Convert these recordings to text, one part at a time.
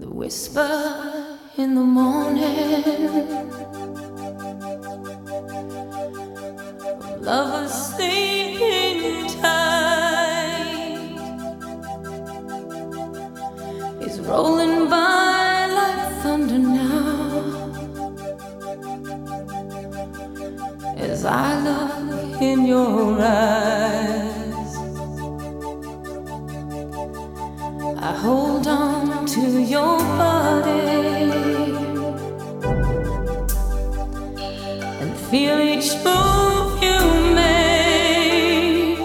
The whisper in the morning of lovers sleeping tight is rolling by like thunder now as I look in your eyes. I hold on to your body and feel each move you make.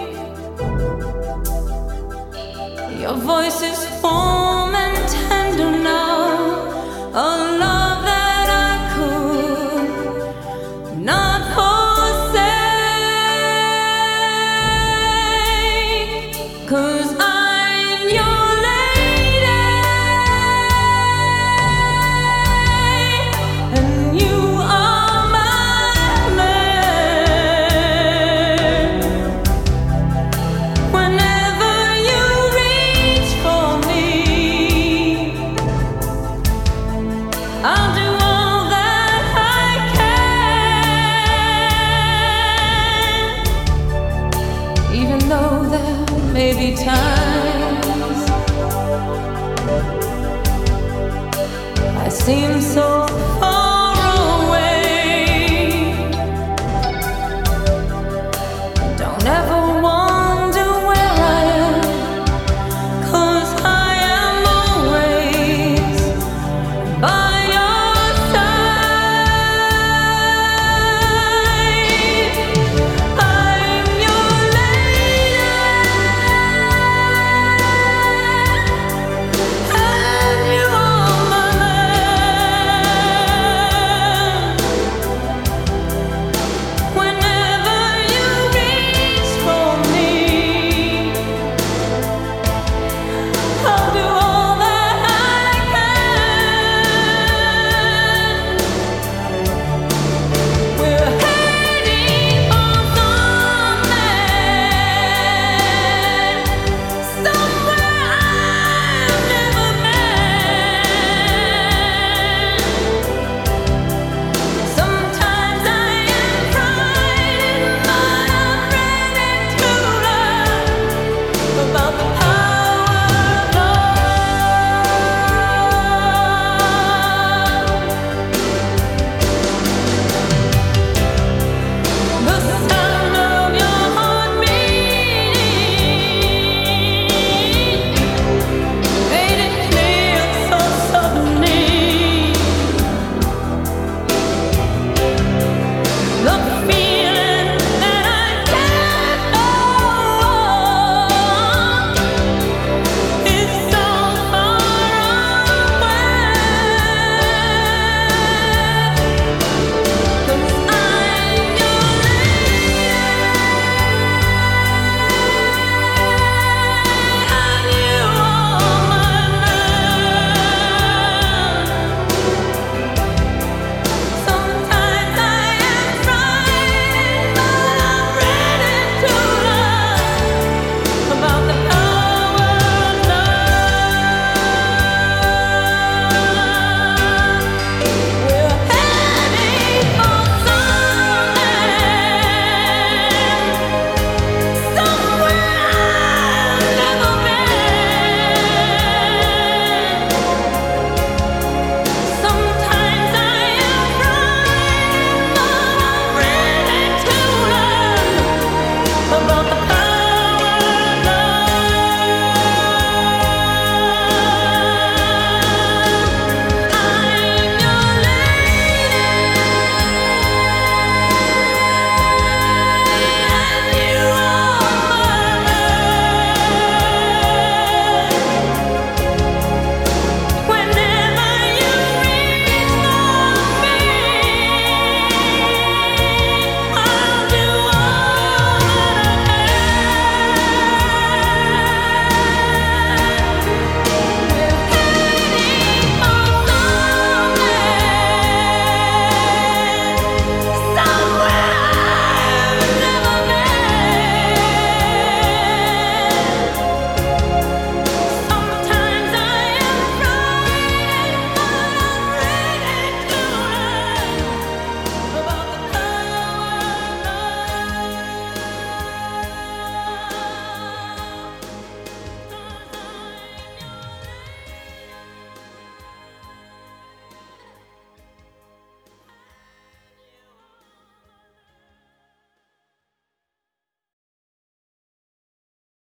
Your voice is warm times. I seem so